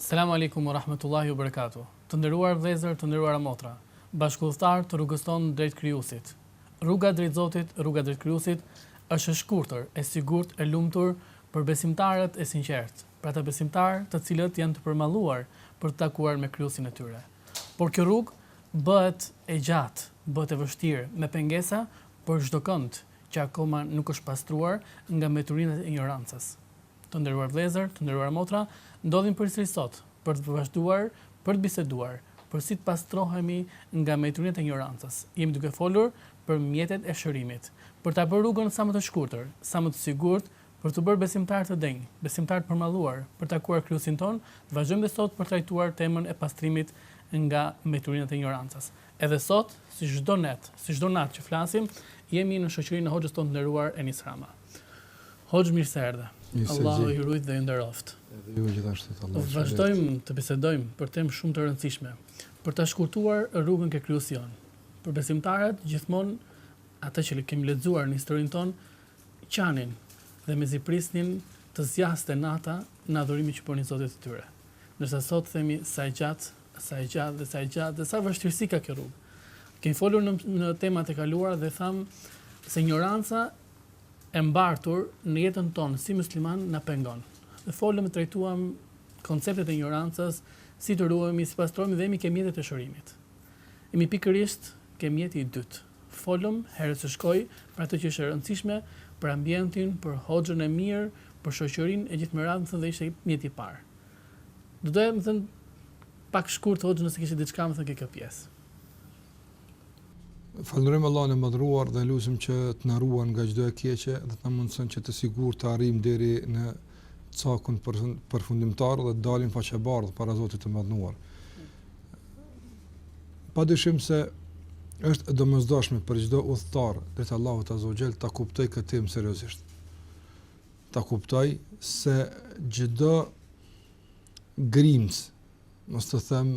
Selamu Alejkum ua Rahmetullahi ua Berekatuhu Të nderuar vëllezër të nderuara motra Bashkudhëtar të rrugës tonë drejt Krijuesit Rruga drejt Zotit rruga drejt Krijuesit është e shkurtër e sigurt e lumtur për besimtarët e sinqertë për ata besimtarë të cilët janë të përmalluar për të takuar me Krijuesin e tyre por kjo rrugë bëhet e gjatë bëhet e vështirë me pengesa për çdokënd që akoma nuk është pastruar nga meturinat e injorancës Të nderuar vëllezër, të nderuara motra, ndodhim përsëri sot për të vazhduar për të biseduar për si të pastrohemi nga meturinat e injorancës. Jemi duke folur për mjetet e shërimit, për ta bërë rrugën sa më të shkurtër, sa më të sigurt, për t'u bërë besimtarë të denjë, besimtarë të përmalluar, për të takuar Krijuesin tonë, të vazhdojmë dhe sot për të trajtuar temën e pastrimit nga meturinat e injorancës. Edhe sot, si çdo net, si çdo natë që flasim, jemi në shoqërinë e Hoxhës tonë të nderuar Enis Rama. Hoxhë mirë se erdhe. Allahu ju rujt dhe ju nderoftë. Edhe ju gjithashtu inshallah. Vazhdojmë të bisedojmë për temë shumë të rëndësishme. Për ta shkurtuar rrugën ke Krijuesi jonë. Për besimtarët gjithmonë ata që kemi lexuar në historinë tonë qanin dhe mezi prisnin të zgjaste nata në adhurimin që bënin Zotit të tyre. Ndërsa sot themi sa e gjatë, sa e gjatë dhe sa e gjatë dhe sa vështirësi ka kjo rrugë. Kemi folur në, në temat e kaluara dhe thamë se injoranca e mbartur në jetën tonë si muslimanë na pengon. Dhe folëm dhe trajtuam konceptet e injorancës, si të ruhemi, si pastrohemi dhe jemi ke mjetet e shërimit. Jemi pikërisht ke mjeti i dytë. Folëm herën që shkoi për atë që ishte e rëndësishme, për ambientin, për hoxhën e mirë, për shoqërinë e gjithë me radhë, më thënë dhe ishte mjeti i parë. Do doja me thënë pak shkurt hoxhë nëse kishte diçka me thënë ke kjo pjesë. Falënderojmë Allahun e Madhëruar dhe lusim që të na ruan nga çdo e keqe dhe të na mundëson që të sigurt të arrijmë deri në cakun përfundimtar dhe të dalim faqebardhë para Zotit të Madhëruar. Pa dyshim se është e domosdoshme për çdo udhëtar drejt Allahut Azza wa Jell ta kuptojë këtë temë seriozisht. Ta kuptojë se çdo grimcë Mos të them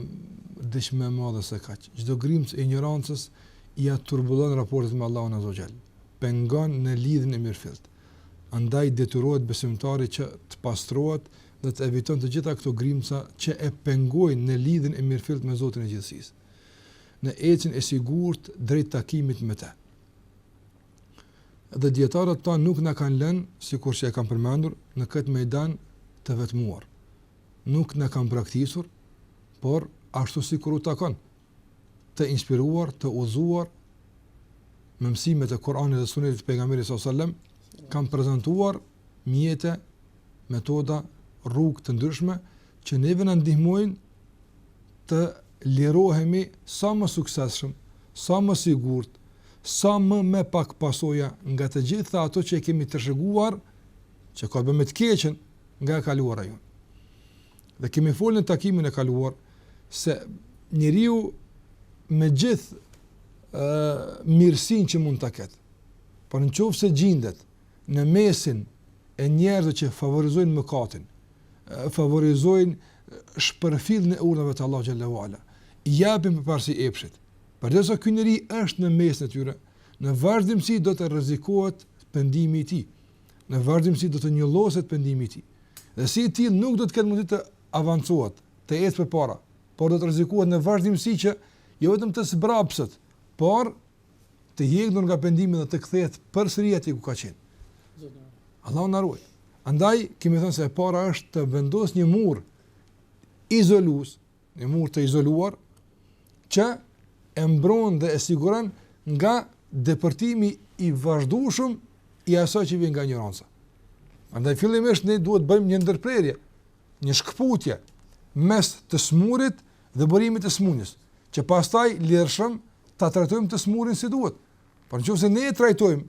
diç më e madhe se kaq. Çdo grimcë e injorancës ia turbullon raportet me Allahun Azza wa Jell, pengon në lidhjen e mirëfilltë. Andaj detyrohet besimtari që të pastrohet dhe të eviton të gjitha këto grimca që e pengojnë në lidhjen e mirëfilltë me Zotin e Gjithësisë, në ecjen e sigurt drejt takimit me Të. Dhe dijetarët tanë nuk na kanë lënë, sikurse e kam përmendur, në këtë mejdan të vetmuar. nuk na kanë braktisur, por ashtu sikur u takon, të inspiruar, të udhëzuar me mësimet e Kur'anit dhe Sunetit të pejgamberit sallallahu alajhi wasallam, kanë prezantuar mjete, metoda, rrugë të ndryshme që neve na ndihmojnë të lirohemi sa më suksesshëm, sa më sigurt, sa më me pak pasoja nga të gjitha ato që kemi trashëguar, që ka të bëjë me të keqen, nga e kaluara jonë. Dhe kemi folë në takimin e kaluar, se njeriu me gjithë mirësin që mund të ketë, por në qoftë se gjindet në mesin e njerëzve që favorizojnë mëkatin, favorizojnë shpërfilljen e urdhrave të Allah xhelle ue ala, japin përparësi epshit, përderisa ky njeri është në mesin e tyre, në vazhdimësi do të rrezikohet pendimi i tij, në vazhdimësi do të njolloset pendimi i tij dhe si i tillë nuk do të ketë mundësi të avancohet, të ecë përpara, por do të rrezikohet në vazhdimësi që jo vetëm të zbrapset, por të heqë dorë nga pendimi dhe të kthehet përsëri atje ku ka qenë. Allahu na ruaj. Andaj kemi thënë se e para është të vendos një mur izolues një mur të izoluar që e mbron dhe e siguron nga depërtimi i vazhdueshëm i asaj që vjen nga injoranca. Andaj fillimisht ne duhet të bëjmë një ndërprerje, një shkëputje mes të smurit dhe burimit të smunjës, që pastaj lirshëm ta trajtojmë të smurin si duhet. Por nëse ne e trajtojmë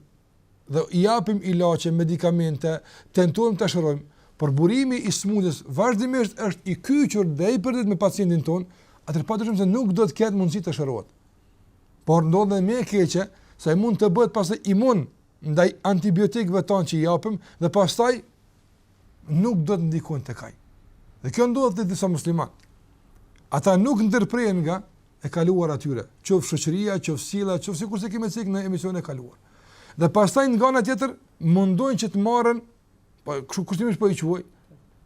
dhe i japim ilaçe, medikamente, tentojmë ta shërojmë, por burimi i sëmundjes vazhdimisht është i kyçur dhe i lidhur me pacientin tonë, atëherë padyshim se nuk do të ketë mundësi të shërohet. Por ndodh edhe më e keqe, se ai mund të bëhet pastaj imun ndaj antibiotikëve tonë që i japim dhe pastaj nuk do të ndikojnë tek ai. Dhe kjo ndodh te disa muslimanë. Ata nuk ndërprehen nga e kaluara e tyre, qoftë shoqëria, qoftë sjellja, qoftë sikurse e kemi cekur në emisionin e kaluar. Dhe pastaj nga ana tjetër mundohen që të marrin, po kështu kushtimisht po i quaj,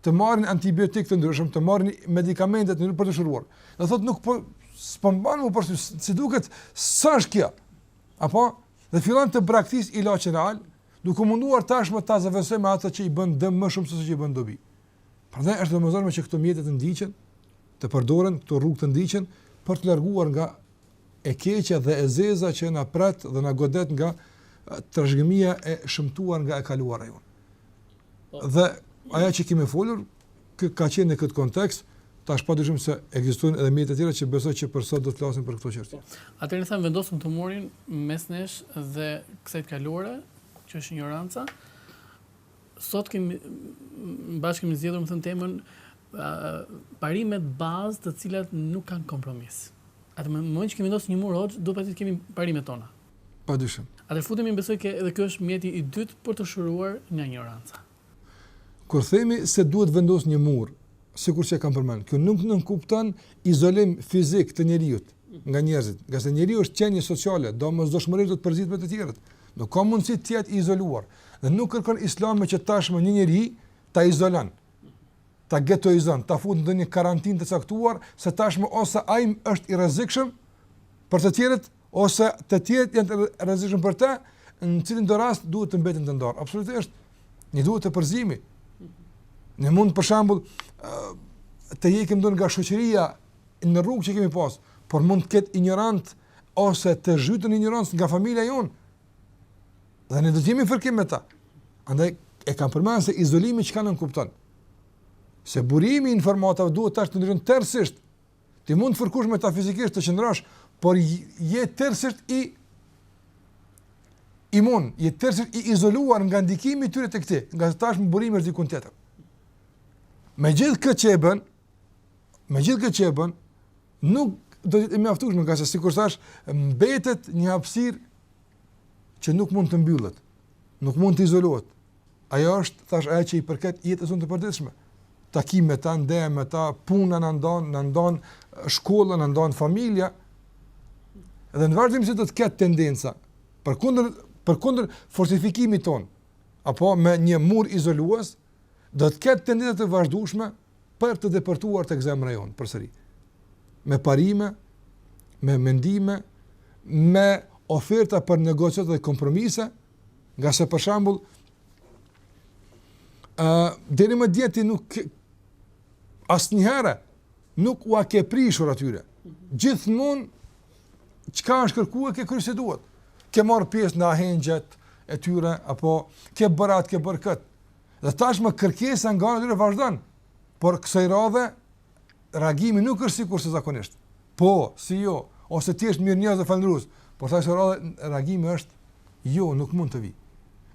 të marrin antibiotikë të ndryshëm, të marrin medikamente të ndryshme për t'u shëruar. Do thotë nuk po s'po mban më përse si duket s'është kjo. Apo dhe fillon të braktisë ilaçin real, Duke u munduar tashmë ta zëvendësojë me atë që i bën dëm më shumë se sa që i bën dobi. Prandaj është e domosdoshme që këto mjete të ndiqen, të përdoren këto rrugë të ndiqen për t'u larguar nga e keqja dhe e zeza që na pret dhe na godet nga trashëgimia e shëmtuar nga e kaluara jonë. Po. Dhe ajo që kemi folur ky ka qenë në këtë kontekst, tash padyshim se ekzistojnë edhe mjete të tjera që besoj që për sot do të flasim për këto çështje. Atëherë them vendosëm murin mes nesh dhe kësaj të kaluare, që është injoranca. Sot kemi bash kemi zgjedhur me thënë temën parimet bazë të cilat nuk kanë kompromis. Atëherë mbasi që kemi vendosur një mur hoxh, duhet të kemi parimet tona. Padyshim. Atëherë futemi besoj që edhe ky është mjeti i dytë për të shëruar nga injoranca. Kur themi se duhet vendos një mur, sikur që e kam përmend, kjo nuk nënkupton izolim fizik të njeriut nga njerëzit, ngase njeriu është qenie sociale, domosdoshmërisht do të përzihet me të tjerët. Nuk ka mundësi të jetë i izoluar. Dhe nuk kërkon Islami që tashmë një njeri ta izolon, ta getoizon, ta fut në ndonjë karantinë të caktuar, se tashmë ose ai është i rrezikshëm për të tjerët, ose të tjerët janë të rrezikshëm për të, në cilindo rast duhet të mbeten të ndarë. Absolutisht. Ne duhet të përzihemi. Ne mund për shembull të ikim do nga shoqëria në rrugë që kemi pas, por mund të ketë injorant ose të zhytur në injorancë nga familja jonë. Dhe ne do të jemi në fërkim me ta. Andaj e kam përmend se izolimi çka nënkupton. Se burimi i informatave duhet tash të ndryshon tërësisht Ti mund të fërkohesh me ta, fizikisht të qëndrosh, por je tërësisht i imun, je tërësisht i izoluar nga ndikimi i tyre tek ti, ngase tash burimi është diku tjetër. Me gjithë këtë që e bën, me gjithë këtë që e bën, nuk do të mjaftojë, ngase sikur thashë mbetet një hapësirë që nuk mund të mbyllet, nuk mund të izolohet. Ajo është thashë ajo që i përket jetës sonë të përditshme. Takim me ta, ndeja me ta, puna na ndon, na ndon shkolla, na ndon familja. Dhe në vazhdimësi do të ketë tendenca përkundër përkundër fortifikimit tonë apo me një mur izolues do të ketë tendenca të vazhdueshme për të depërtuar tek zemra jonë përsëri. Me parime, me mendime, me oferta për negociat dhe kompromise, ngase për shembull ë uh, deri më dje ti nuk asnjëherë nuk ua ke prishur atyre. Gjithmonë çka është kërkuar ke kry si duhet. Ke marr pjesë në ahengjet e tyre apo ke bërë atë, ke bërë këtë. Dhe tashmë kërkesa nga ana e tyre vazhdon. Por kësaj radhe reagimi nuk është sikurse zakonisht. Po, si jo, ose ti është mirë njerëz dhe falëndrus, por kësaj radhe, reagimi është, jo, nuk mund të vi,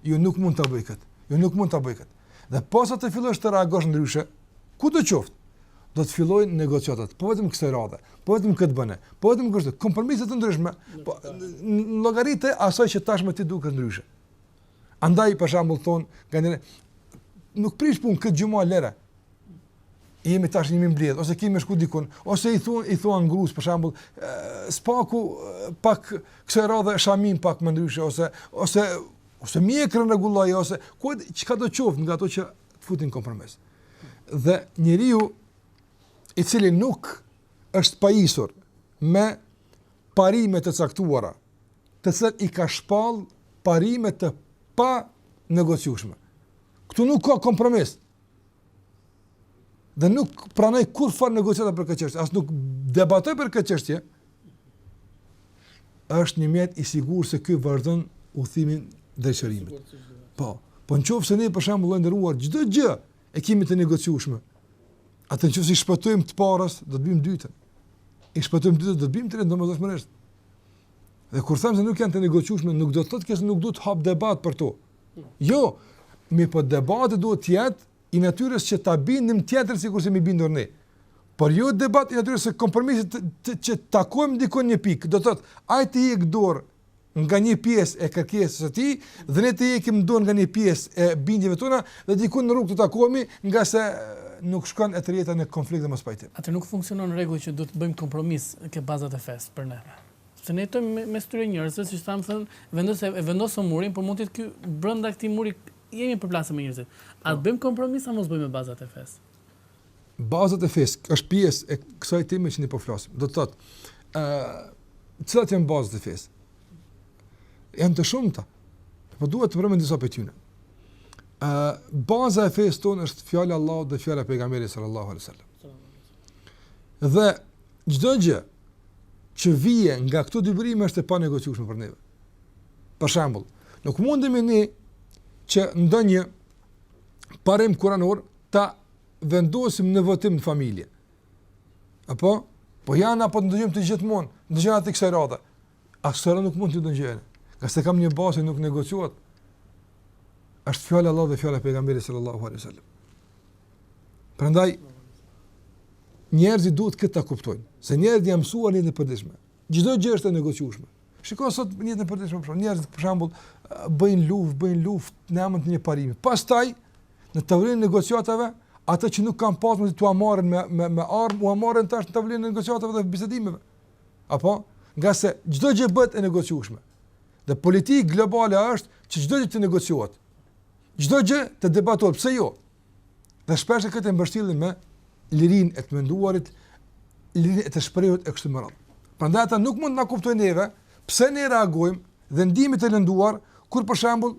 jo, nuk mund ta bëj këtë, jo, nuk mund ta bëj këtë. Dhe posa të fillosh të reagosh ndryshe, kudo qoftë, do të fillojnë negociatat, po vetëm kësaj radhe, po vetëm këtë bëne, po vetëm kështu, kompromise të ndryshme, po, në llogari të asaj që tashmë ti dukesh ndryshe. Andaj për shembull thon, hajt nuk prish pun këtë xhumë lëre. Jemi tash në mbledhje ose kemi shku dikun ose i thon i thon grus për shembull spoje pak kësaj radhe shamin pak më ndryshe ose ose ose mjekrën rregulloj ose çkado të qoftë nga ato që të futin kompromis. Dhe njeriu i cili nuk është pajisur me parime të caktuara të cilat i ka shpallë parime të panegociushme. Këtu nuk ka kompromis. Dhe nuk pranoj kurrfarë negociata për këtë qështje, as nuk debatoj për këtë qështje, është një mjet i sigur se si ta mbrojmë udhëzimin dhe qëndrimin. Po, po në qoftë se ne për shembull, të nderuar, çdo gjë e kemi të negociushme, atëherë në qoftë se i shpëtojmë të parës, do të bimë te e dyta. I shpëtojmë të dytës, do të bimë te e treta, domosdoshmërisht. Dhe kur them se nuk janë të negociueshme, nuk do të thotë kjo se nuk duhet të hapet debat për to. Jo, mirëpo debati duhet të jetë i natyrës që ta bindim tjetrin sikurse jemi bindur ne. Por jo debat i natyrës së kompromisit që takohemi diku në një pikë, do të thotë, ai të heqë dorë nga një pjesë e kërkesës së tij dhe ne të heqim dorë nga një pjesë e bindjeve tona dhe diku në rrugë të takohemi, ngase nuk shkon e vërteta në konflikt dhe mospajtim. Atëherë nuk funksionon rregulli që duhet të bëjmë kompromis te bazat e fesë për ne. Se ne jetojmë mes këtyre njerëzve, siç kemi thënë, vendos e vendosëm murin, por mund të jetë ky brenda këtij muri jemi përplasë me njerëzit. A të bëjmë kompromis a mos bëjmë me bazat e fesë? Bazat e fesë është pjesë e kësaj teme që ne po flasim. Do të thotë, ë cilat janë bazat e fesë? Janë të shumta. Po duhet të përmendë disa prej tyre. ë baza e fesë sonë është fjala e Allahut dhe fjala e pejgamberit sallallahu alaihi wasallam. Dhe Çdo gjë që vjen nga këto dy burime është e panegociueshme për neve. Për shembull, nuk mundemi ne që ndonjë parim kuranor ta vendosim në votim në familje. Apo, po jo, hajde po të dëgjojmë ty gjithmonë, dëgjoje atë kësaj radhe. As kësaj radhe nuk mund të të dëgjojmë. Ngase ka një bazë nuk negociohet. Është fjala e Allahut dhe fjala e pejgamberit sallallahu alaihi wasallam. Prandaj, njerëzit duhet këtë ta kuptojnë. Se njerëzit janë mësuar në jetën e përditshme. Çdo gjë është e negociushme. Shikon sot në jetën e përditshme për shembull. Njerëzit për shembull bëjnë luft, bëjnë luft në emër të një parimi. Pastaj, në tavolinën e negociatave, atë që nuk kanë mundur t'ua marrin me me me armë, ua marrin tash në tavolinën e negociatave dhe bisedimeve. Apo, nga se çdo gjë bëhet e negociueshme. Dhe politikë globale është që çdo gjë të negociohet. Çdo gjë të debatohet, pse jo? Dhe shpesh këtë e mbështillin me lirinë e të menduarit, lirinë e të shprehurit e kështu me radhë. Prandaj ata nuk mund të na kuptojnë neve pse ne reagojmë dhe ndihemi të lënduar kur për shembull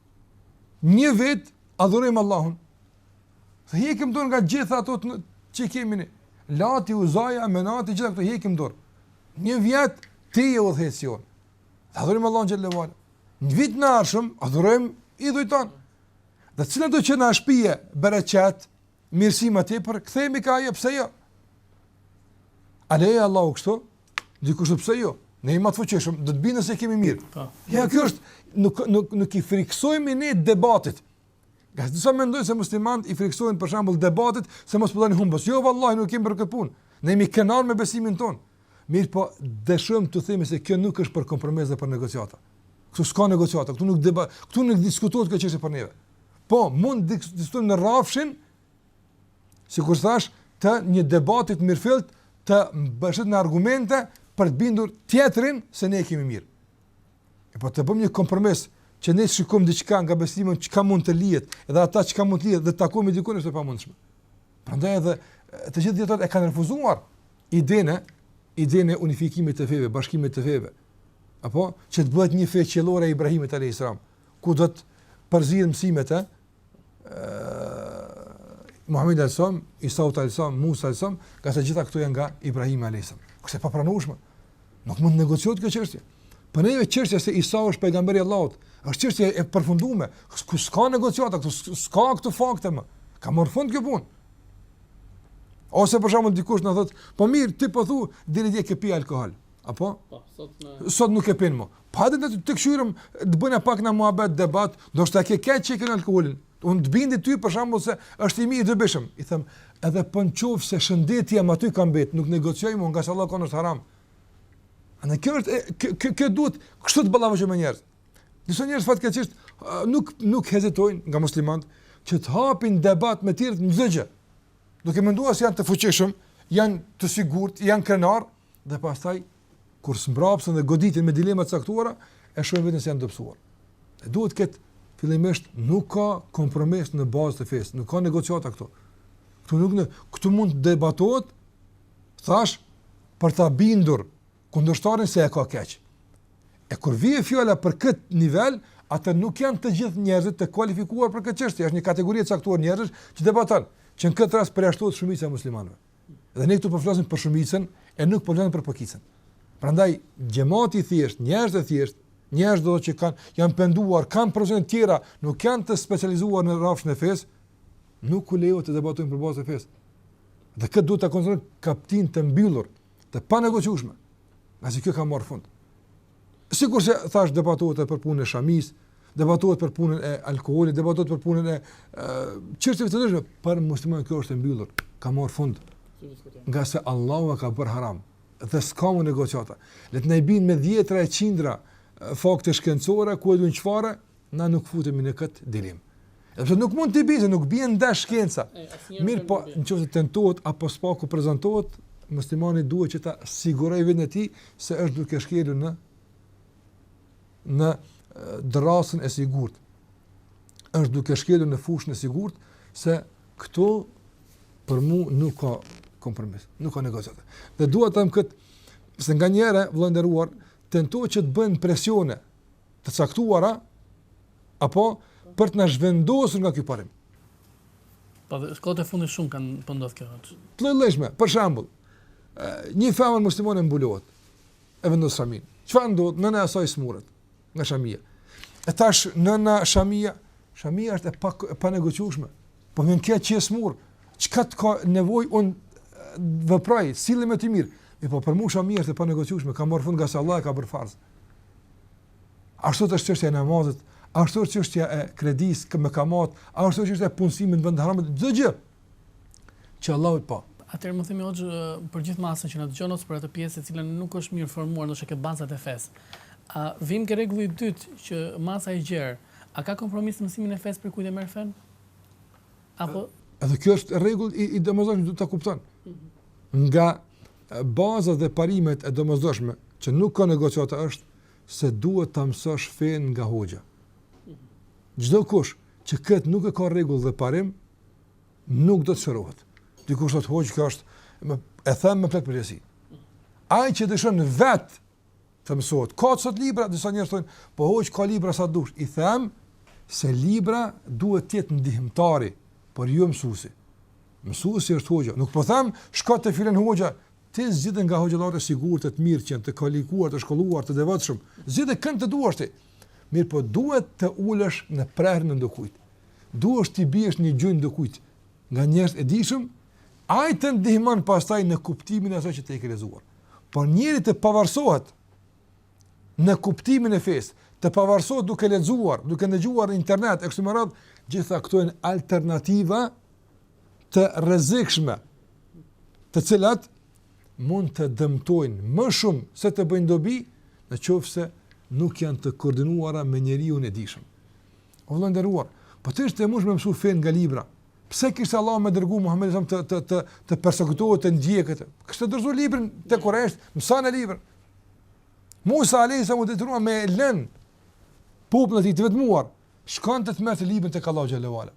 Një vit adhurojmë Allahun. Të hekim dorë nga gjitha ato që kemi ne. Lati, Uzaja, Menati, gjitha këto hekim dorë. Një vjet ti e udhëheq. Adhurojmë Allahun xhel-le ve ala. Një vit në ardhshëm adhurojmë idhujt tanë. Dhe cilido që na shpie bereqet, mirësi ma tepër kthehemi ka ajo pse jo? A lejoi Allahu kështu? Dikush thotë pse jo? Ne jemi më të fuqishëm, do të bindë se kemi mirë. Po. Ja kjo është nuk nuk nuk i friksohemi ne debatit. Nga disa mendojnë se muslimanët i friksohen për shembull debatit se mos po dalin humbës. Jo vallahi nuk kemi për këtë punë. Ne jemi krenarë me besimin tonë. Mirëpo dëshirojmë të themi se kjo nuk është për kompromis dhe për negociata. Ktu s'ka negociata, ktu nuk debat, ktu nuk diskutohet kjo çështje për neve. Po mund të diskutojmë në rrafshin Sikur thash, të një debati të mirëfilltë të mbështetur në argumente për të bindur tjetrin se ne e kemi mirë. E po të bëjmë një kompromis që ne shikojmë diçka nga besimi çka mund të lihet dhe ata çka mund të lihet dhe takohemi dikund është e pamundshme. Prandaj edhe të gjithë dijetarët e kanë refuzuar idenë idenë e unifikimit të feve, bashkimit të feve. Apo që të bëhet një fe qiellore e Ibrahimit alayhis salam, ku do të përzihen mësimet e Muhammedit alayhis salam, Isaut alayhis salam, Musait alayhis salam, ngase gjitha këto janë nga Ibrahimi alayhis salam. Kjo është e papranushme. Nuk mund të negociohet kjo çështje. Për neve çështja se Isa është pejgamber i Allahut, është çështje e përfundume. Këtu s'ka negociata, këtu s'ka këtu fakte më. Ka marrë fund kjo punë. Ose për shembull dikush na thotë, po mirë, ti po thu, deri dje ke pi alkool. Apo? Po, sot, në... sot nuk e pinë më. Hajde ta këqyrim, të bëjmë pak një muhabet debat, ndoshta e ke keq që ke lënë alkoolin. Unë të bindi ty për shembull se është i mirë i dobishëm. I them, edhe po në qoftë se shëndeti jam aty kam bet, nuk negocioj më nga se Allahu ka thënë është haram. Pra kjo është, kjo, kjo duhet, kështu të ballafaqohemi me njerëzit. Ngase njerëzit fatkeqësisht, nuk, nuk hezitojnë nga muslimanët, që të hapin debat me tjerët në asgjë. Duke menduar se janë të fuqishëm, janë të sigurt, janë krenarë, Dhe pastaj kur zmbrapsen dhe goditen me dilema të caktuara, e shohin veten se janë dobësuar. E duhet të dihet fillimisht nuk ka kompromis në bazë të fesë, nuk ka negociata këtu. Këtu nuk në, këtu mund të debatohet thash për ta bindur kundërshtarin se e ka keq. E kur vjen fjala për këtë nivel, atëherë nuk janë të gjithë njerëzit të kualifikuar për këtë çështje, është një kategori e caktuar njerëzish që debaton, që në këtë rast përjashtohet shumica e muslimanëve. Dhe ne këtu po flasim për shumicën e nuk po flasim për pakicën. Prandaj xhamati i thjesht, njerëz të thjesht, njerëz doto që janë penduar, kanë profesione të tjera, nuk janë të specializuar në rrafshin e fesë, nuk u lejohet të debatojnë për bazat e fesë. Dhe këtë duhet ta konsiderojmë kaptinë të mbyllur, të panegociueshme. Asi kjo ka marrë fund. Sikurse thash debatohet për punën e shamisë, debatohet për punën e alkoolit, debatohet për punën e çështjeve të ndryshme, për musliman kjo është e mbyllur, ka marr fund. Ngase Allahu e ka bërë haram dhe s'ka më negociata. Le të na i bijnë me dhjetra e qindra fakte shkencore ku e di un çfarë, Na nuk futemi në këtë dilemë. Edhe pse nuk mund të bjerë, nuk bie ndesh shkenca. Mirëpo nëse tentohet apo së paku prezantohet, muslimani duhet që ta sigurojë vetën e tij se është duke shkelur në në dërrasën e sigurt. Është duke shkelur në fushën e sigurt se këtu për mu nuk ka kompromis, nuk ka negociat. Dhe dua të them kët, se nganjëherë vëlla i nderuar tentojnë që të bëjnë presione të caktuara apo për të na zhvendosur nga ky parim. Po kohët e fundit shumë kah po ndodh kjo hoxh. Po le të themi, për shembull, një femër muslimane mbulohet e vendos shamin. Çfarë ndodh? Nëna e saj smuret nga shamia. E tash nëna shamia, shamia është e pa e pa negociueshme. Po vjen kjo që smuret, çka të ka nevojë un veproj, sillim më të mirë. E po për mua shamia është e pa negociueshme, ka marr fund ngase Allahu e ka bërë farz. Ashtu është çështja e namazit, ashtu është çështja e kredis me kamat, ashtu është çështja e punësimit në vende haram, çdo gjë që Allahu, po. Atëherë me thënë hoxhë për gjithë masën që na dëgjon, ose për atë pjesë e cila nuk është mirë formuar, ndoshta ke bazat e fesë. A vim ke rregulli i dytë që masa e gjerë, a ka kompromis në mësimin e fesë prej kujt e merr fenë? Apo... Edhe kjo është rregull i, i domosdoshëm, duhet ta kuptojnë. Mhm. Nga Baza dhe parimet e domosdoshme që nuk ka negociata është se duhet ta mësosh fenë nga hoxha. Çdokush që këtë nuk e ka rregull dhe parim, nuk do të shërohet. Dikush thotë hoxhë kjo është e them me plot përgjegjësi. Ai që dëshiron vet të mësohet. Ka sot libra, disa njerëz thonë, po hoxhë ka libra sa dush. I them, se libra duhet të jetë ndihmëtari, por ju jo mësuesi. Mësuesi është hoxha. Nuk po them, shko te filan hoxha, ti zgjidhe nga hoxhallarët e sigurt, të mirë që janë, të kualifikuar, të shkolluar, të devotshëm. Zgjidhe kënd të duash ti. Mirëpo duhet të ulesh në prehrin e ndokujt. Duhet të biesh në gjunjë ndokujt. Nga njerëzit e dijshëm, Ai të ndihmon pastaj në kuptimin e asaj që ti ke lexuar. Por njeriu të pavarësohet në kuptimin e fesë, të pavarësohet duke lexuar, duke ndëgjuar në internet e kështu me radhë, gjitha këto janë alternativa të rrezikshme, të cilat mund të dëmtojnë më shumë se të bëjnë dobi, në qoftë se nuk janë të koordinuara me njeriun e dijshëm. O vëlla i nderuar, po të ishte e mundshme me mësu fenë nga libra, Pse kishte Allahu me dërgu Muhamedin salallahu të të të persekutohet të ndiqet. Kishte dorzu librin te Kurejshët, mësone librin. Musa alayhis salam u detyrua me lën popullin e tij të vetmuar, shkonte të merrte librin tek Allahu xhele ue ala.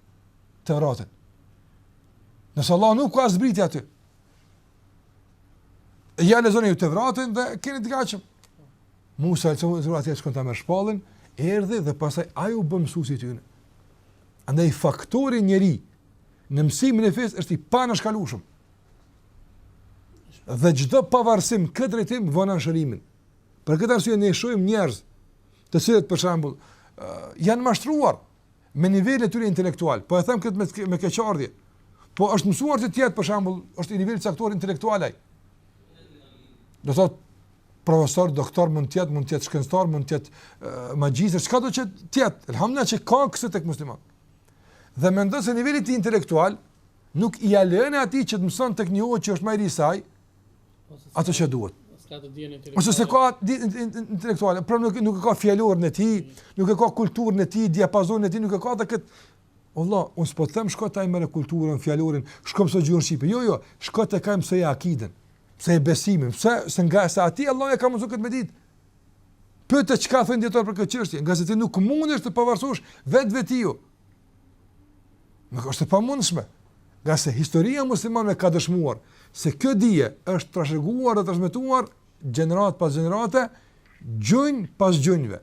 Tevratin. Pse Allahu nuk e zbriti atyre. Ja lexoni ju Tevratin e keni të gatshëm. Musa e cëmë atje shkon ta merr shpalljen, erdi dhe pastaj ai u bë mësuesi i tyre. Andaj faktori njeri në mësimin e fesë është i paanashkalueshëm. Dhe çdo pavarësim këtë drejtim vonon shërimin. Për këtë arsye ne shohim njerëz të cilët për shembull janë mashtruar, me nivelin e tyre intelektual. Po e them këtë me me keqardhje. Po është mësuar që tjetri për shembull, është i nivelit të caktuar intelektual ai. Do thotë profesor, doktor mund të jetë, mund të jetë shkencëtar, mund të jetë magjistër, çka do të jetë. Elhamdullah që ka kësi tek muslimanët. Dhe mendon se niveli i tij intelektual nuk ia len atij që të mëson tek një hoxhë që është më i ri se ai, atë që duhet. Ose s'e ka intelektualen, pra nuk, nuk e ka fjalorin e tij, nuk e ka kulturën e tij, diapazonin e tij, nuk e ka dhe këtë. Vëlla, unë s'po të them shko te ai merre kulturën, fjalorin, shko mëso gjuhën shqipe. Jo, jo, shko tek ai mësoje akiden, mësoje besimin, pse se ngase atij Allahu ia ka mësu këtë me ditë. Pyte çka kanë thënë dijetarët për këtë çështje, ngase ti nuk mundesh të pavarësohesh vetvetiu. Nuk është e mundshme, ngase historia muslimanëve ka dëshmuar se kjo dije është trashëguar dhe transmetuar gjeneratë pas gjenerate, gjunj pas gjunjve.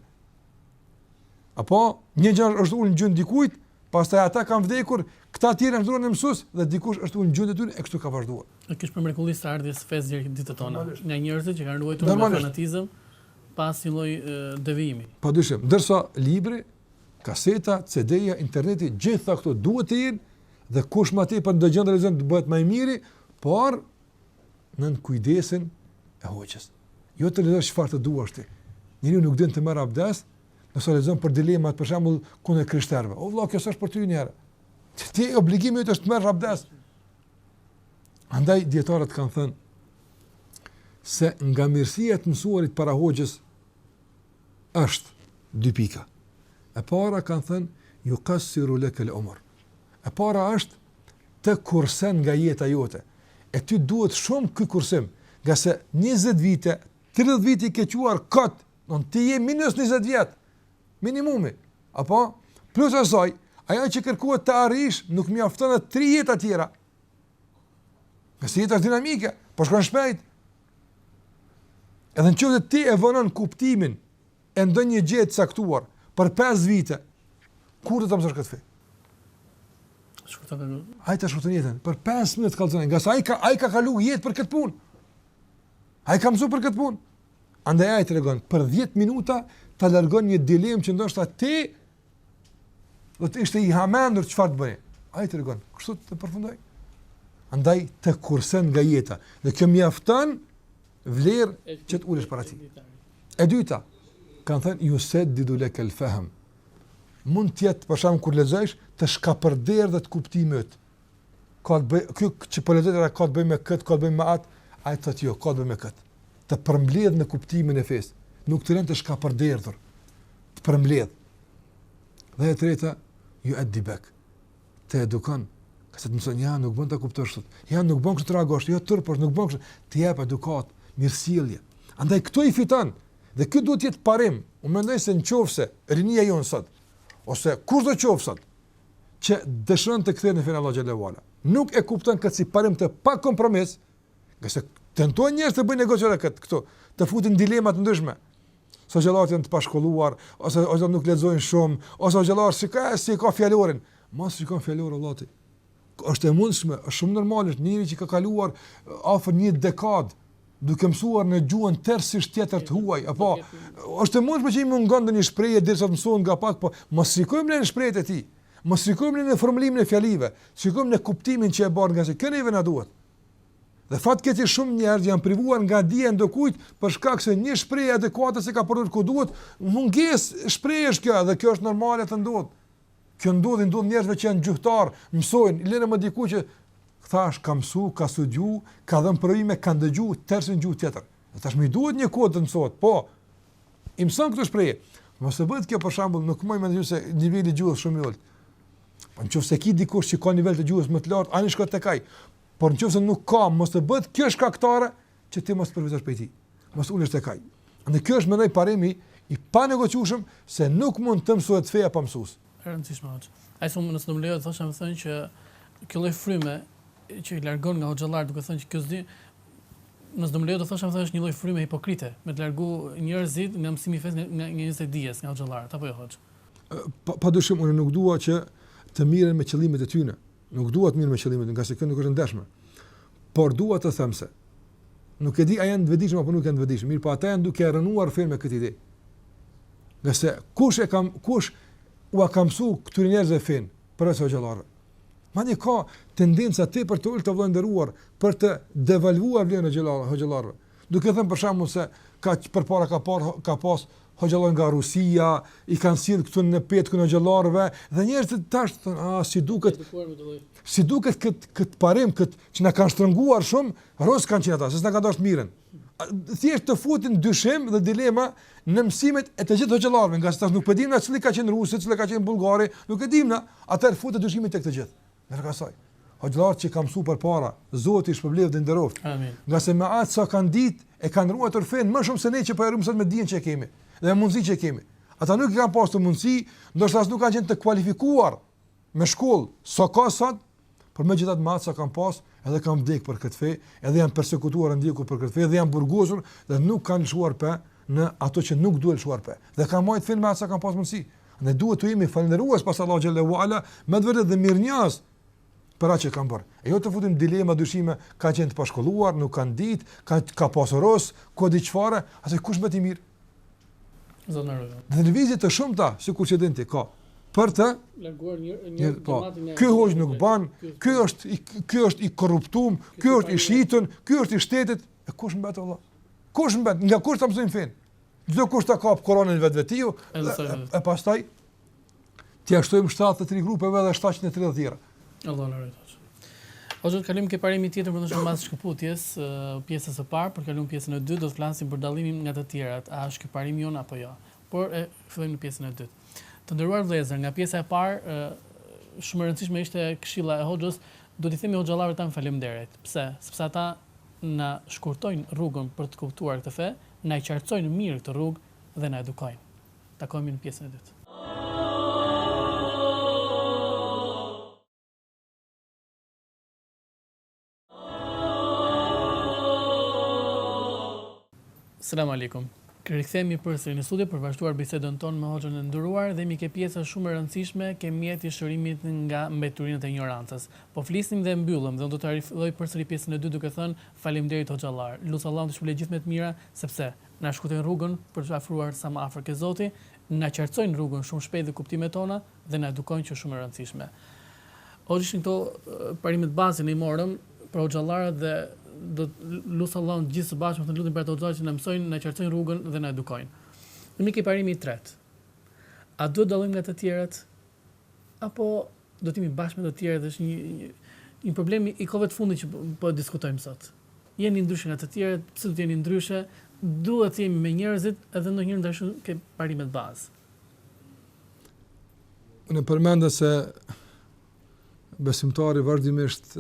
Apo një gjeneratë është ulë në gjunj dikujt, pastaj ata kanë vdekur, këta tjerë janë ndërruar në mësues dhe dikush është ulë në gjunjë të tyre e kështu ka vazhduar. Zinxhiri i mrekullisë së ardhjes së fesë deri ditët tona, nga njerëzit që e kanë ruajtur me fanatizëm pa asnjë lloj devijimi. Padyshim, ndërsa libri Kaseta, CD-ja, interneti, gjitha këto duhet të jenë dhe kush më tepër ndëgjon e lexon do bëhet më i miri, por nën kujdesin e hoxhës. Jo të lexosh çfarë të duash ti. Njëri nuk din të merr abdes, nis e lexon për dilemat për shembull kundër krishterëve. O vëlla, kjo s'është për ty një herë. Ti, ti obligimi është të merr abdes. Andaj dijetarët kanë thënë se nga mirësia e të mësuarit para hoxhës është dy pika. E para kanë thënë jukassiru leke l-umr. E para është të kursen nga jeta jote. E ty duhet shumë ky kursim, ngase 20 vite, 30 vite i ke çuar kot, do të thotë ti je minus 20 vjet. Minimumi. Apo plus asaj, ajo që kërkohet të arrish nuk mjafton edhe tri jeta të tjera. Ngase jeta është dinamike, po shkon shpejt. Edhe në qoftë ti e vonon kuptimin e ndonjë gjëje të caktuar për 5 vite, kur do ta mësosh këtë fe? Shkurta për minutë. Ai të shkurton jetën. Për 5 minuta të kallzon. Ngase ai ka ai ka kalu jetë për këtë punë. Ai ka mësuar për këtë punë. Andaj ai të tregon për 10 minuta ta largon një dilemë që ndoshta ti Do të ishe i hamendur çfarë të bëje. Ai tregon, kështu të përfundoj. Andaj të kursen nga jeta. Dhe kjo mjafton vlerë që të ulesh para tij. E dyta, kanë thënë jusedidu lekel fehm. Mund të jetë për shembull kur lexosh të shkapërderdhet kuptimi ka të bëjë kjo që po lexoj ka të bëjë me kët, ka të bëjë me at, ai thotë jo, ka të bëjë me kët. Të përmbledh në kuptimin e fesë, nuk të lë të shkapërderdhur. Të përmbledh. Dhe e treta, jueddibek. Të edukon, ngase të mëson, ja, nuk bën të kuptosh kështu. Ja, nuk bën kështu të reagosh, ja, jo, por nuk bën kështu. Të jep edukatë, mirësjellje. Andaj, këto i fiton. Dhe këtë duhet të jetë parim. Unë mendoj se në qoftë se, rinia jonë sot, ose kushdo qoftë sot, që dëshiron të kthehet në fenë e Allahut xhel-le ve ala. Nuk e kupton këtë si parim të pa kompromis, ngase tentojnë njerëz të bëjnë negociata këtë këtu, të futin dilema të ndryshme. Se hoxhallarët janë të pashkolluar, ose ose nuk lexojnë shumë, ose se hoxhallarët s'e ka s'e ka fjalorin, mos s'e ka fjalorin filani. Është e mundshme, është shumë normale, është njeri që ka kaluar afër një dekadë duke mësuar në gjuhën tërësisht tjetër të huaj, apo është e mundshme që i mungon ndonjë shprehje derisa të mësohet nga pak, po mos shikojmë në shprehjet e tij. Mos shikojmë në formulimin e fjalive, shikojmë në kuptimin që e bën ngase kjo neve na duhet. Dhe fatkeqësisht shumë njerëz janë privuar nga dija e ndokujt për shkak se një shprehje adekuate s'e ka përdorur ku duhet, mungesë shprehjesh kjo dhe kjo është normale të ndodhë. Kjo ndodh i ndodh njerëzve që janë gjuhëtar, mësojnë, lëre më dikush që thashë ka mësu, ka studiu, ka dhënë provime, ka ndëgju, tërësisht në gjuhë tjetër. Dhe tash më i duhet një kohë të mësohet, po, i mëson këto shprehje. Mos të bëhet kjo për shembull, nuk më pëlqen se niveli i gjuhës shumë i ulët. Po nëse ki dikush që ka nivel të gjuhës më të lartë, ani shko tek ai. Por nëse nuk ka, mos të bëhet kjo shkaktare që ti mos përfitosh prej tij, mos të ulesh tek ai. Andaj ky është mendoj parimi i panegociueshëm se nuk mund të mësohet feja pa mësues. E rëndësishme hoxh. Ajo do me thënë nëse do më lejohet të thosha do me thënë që kjo lloj fryme që i largon nga hoxhallarët duke thënë që kjo s'di nëse do më lejohet të thosha do me thënë është një lloj fryme hipokrite me të largu njerëzit nga mësimi i fesë nga nga njerëzit e dijes nga hoxhallarët apo jo hoxh. Pa, pa dyshim unë nuk dua që të mirrem me qëllimet e tyre. Nuk dua të mirrem me qëllimet, ngase kjo nuk është e ndershme. Por dua të them se, nuk e di a janë të vetëdijshëm apo nuk janë të vetëdijshëm, mirëpo ata janë duke rrënuar fenë me këtë ide. Ngase kush e kam, kush ua ka mësuar këtyre njerëzve fenë përveç hoxhallarëve. Madje ka tendenca tepër të ulta vëlla i nderuar për të devalvuar vlerën e hoxhallarë, hoxhallarëve. Duke thënë për shembull se ka përpara ka parë ka pas hoxhallar nga Rusia, i kanë sjellë këtu në petkun e hoxhallarëve dhe njerëzit tash thonë, "A, si duket?" Si duket kët kët parim kët që na kanë shtrënguar shumë, rus kanë qenë ata, se s'na kanë dashur të mirën. Thjesht të futin dyshim dhe dilema në mësimet e të gjithë hoxhallarëve, ngase tash nuk po dimë na cili ka qenë rusi, cili ka qenë bullgari, nuk e dimë na, atëherë futet dyshimi tek të gjithë. Merre kësaj. Hoxhallarët që kanë mësuar përpara, Zoti i shpërbleftë dhe nderoftë. Amin. Ngase me atë sa kanë ditë e kanë ruajtur fenë më shumë se ne që po e ruajmë me dijen që kemi dhe mundësinë që kemi. Ata nuk kanë pasur mundësi, ndoshta as nuk kanë qenë të kualifikuar me shkollë, sa ka sot, por megjithatë me atë sa kanë pas, edhe kanë vdekur për këtë fe, edhe janë persekutuar ndjeku për këtë fe, edhe janë burgosur dhe nuk kanë lëshuar pe në ato që nuk duhet lëshuar pe. Dhe kanë mbajt fenë me atë sa kanë pas mundësi. Ne duhet të jemi falënderues pas Allahut xhele ue ala me të vërtetë dhe mirënjohës për atë që kanë bërë. E jo të futim dilema dyshime, kanë qenë të pashkolluar, nuk kanë ditë, ka ka pas rus, ku di çfarë, atë kush më ti mirë. Zot na ruaj. Dhe lëvizje të shumta, sikur që din ti ka për të larguar një një po, një ky hoxhë nuk ban, ky është i ky është i korruptuar, ky është i shitun, ky është i shtetit, e kush mbet vallë? Kush mbet? Nga kush ta mësojmë fenë? Çdo kush ta kap Kur'anin vetvetiu e pastaj t'ia shtojmë 73 grupeve edhe 730 tjera. Allahu na rujt. Hoxhë do të kalojmë ke parimi tjetër por besoj mbas shkëputjes pjesës së parë, për të kaluar pjesën e dytë do të flasim për dallimin nga të tjerat, a është ky parim joni apo jo. Por e fillojmë në pjesën e dytë. Të nderuar vëllezër, nga pjesa e parë shumë e rëndësishme ishte këshilla e hoxhës, do t'i themi hoxhallarëve tanë faleminderit. Pse? Sepse ata na shkurtojnë rrugën për të kuptuar këtë fe Na e qartësojnë mirë këtë rrugë dhe na edukojnë. Takohemi në pjesën e dytë. Selam aleikum. Rikthehemi përsëri në studio për të vazhduar bisedën tonë me hoxhën e nderuar dhe jemi ke pjesa shumë e rëndësishme ke mjeti i shërimit nga mbeturinat e injorancës. Po flisnim dhe mbyllëm dhe unë do ta rifilloj përsëri pjesën e dytë duke thënë Faleminderit hoxhallar, lut Allahun të shpërblejë gjithë me të mira, sepse na shkurtojnë rrugën për të afruar sa më afër ke Zoti, na qartësojnë rrugën shumë shpejt dhe kuptimet tona dhe na edukojnë që është shumë e rëndësishme. Hoxhë ishin këto parimet bazë që ne i morëm për hoxhallarët dhe do lut Allahun gjithë së bashku të lutemi për ato hoxhallarë që na mësojnë, na qartësojnë rrugën dhe na edukojnë. Dhe vijmë ke parimi i tretë. A duhet dallojmë nga të tjerët apo do të jemi bashkë me të tjerët është një një problem i kohëve të fundit që po e diskutojmë sot. Jeni ndryshe nga të tjerët, pse duhet të jeni ndryshe? Duhet të jemi me njerëzit edhe ndonjëherë ndryshe ke parimet bazë. Unë përmenda se besimtari vazhdimisht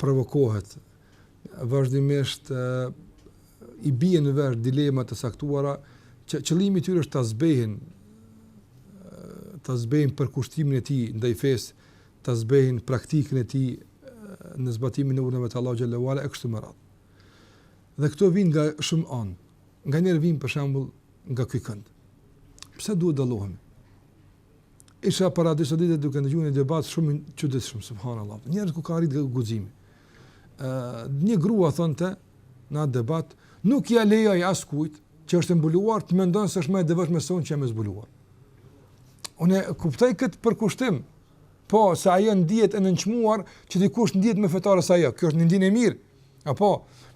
provokohet vazhdimisht i bien në vesh dilema të caktuara që qëllimi i tyre është ta zbehin ta zbehin përkushtimin e tij ndaj fesë, ta zbehin praktikën e tij në zbatimin e urdhrave të Allahu xhele ue ala e kështu me radhë. Dhe këto vijnë nga shumë anë. Nganjëherë vijnë për shembull nga ky kënd. Pse duhet dallohemi? Isha para disa ditëve duke ndëgjuar një debat shumë çuditshëm, subhanallahu. Njerëz ku ka arrit guximi. Nga një grua thonte në atë debat, nuk ia lejoj askujt që është e mbuluar të mendon se është më e devotshme se unë që jam e zbuluar. Unë kuptoj këtë përkushtim. Po, se ajo ndihet e nënçmuar që dikush ndihet më fetare se ajo. Kjo është një ndjenjë e mirë. Apo,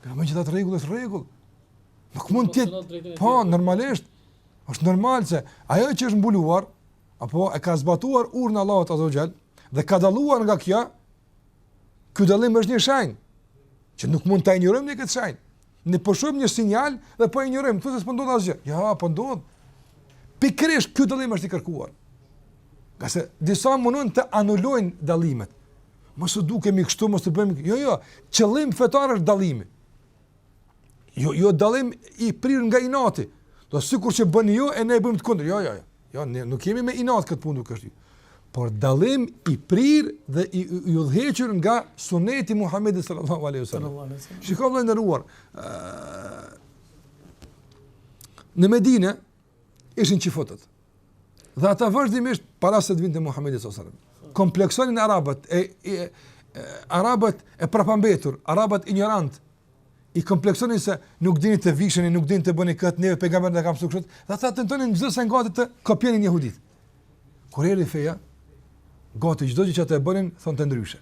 megjithatë rregull është rregull. Nuk mund të jetë. Po, normalisht është normal se ajo që është mbuluar apo e ka zbatuar urdhrin e Allahut azze ue xhel dhe ka dalluar nga kjo, Ky dallim është një shenjë që nuk mund ta injorojmë ne këtë shenjë. Ne po shohim një sinjal dhe po e injorojmë, thua se s'po ndodh asgjë. Jo, ja, po ndodh. Pikërisht ky dallim është i kërkuar. Ka se disa mundohen të anulojnë dallimet. Mos të dukemi kështu, mos të bëjmë. Jo, jo, qëllim fetar është dallimi. Jo, jo dallim i prirur nga inati. Do sikur që bëni ju e ne bëjmë të kundër. Jo, jo, jo. Jo, ne nuk e kemi me inat këtë punë kështu. Por dallim i prirë dhe i, i udhëhequr nga suneti Muhamedit sallallahu alaihi sallam. Shiko vëlla i nderuar. Në Medine ishin çifutët. Dhe ata vazhdimisht para se të vinte Muhamedi sallallahu alaihi wasallam. Kompleksonin arabët e, e, e arabët e prapambetur, arabët injorant, i kompleksonin se nuk dini të visheni, nuk dini të bëni këtë, neve pejgamberi na ka mësuar kështu. Dhe ata tentonin çdo send gati t'i kopjonin jehudit. Kur erdhi feja, gati çdo gjë që ata e bënin, thonte ndryshe.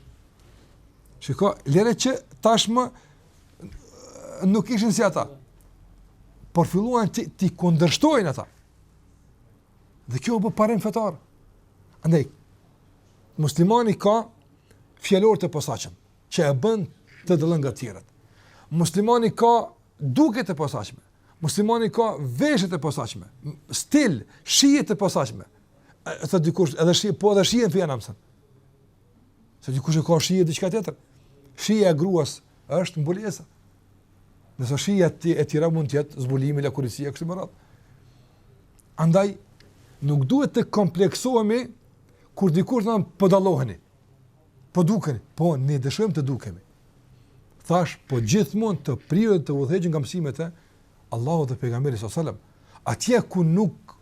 Shiko, lere që tashmë nuk ishin si ata. Por filluan t'i, t'i kundërshtojnë ata. Dhe kjo u bë parim fetar. Andaj, muslimani ka fjalor të posaçëm. që e bën të dallon nga tjerët. Muslimani ka dukje të posaçme, muslimani ka veshje të posaçme, stil, shije të posaçme, thotë dikush, edhe shije, po edhe shije për fjalë namusin. Se dikush e ka shije diçka tjetër. Shija e gruas është mbulesa. Nëse shija e tyre mund të jetë zbulimi, lakuriqësia, kështu me radhë. Andaj, nuk duhet të kompleksohemi kur dikush na po dalloheni. Po Po dukeni, po ne dëshojmë të dukemi. Thash, po gjithmonë të prirë dhe të udhëhequr nga mësimet e Allahut dhe pejgamberit sallallahu alajhi wasallam. Atje ku nuk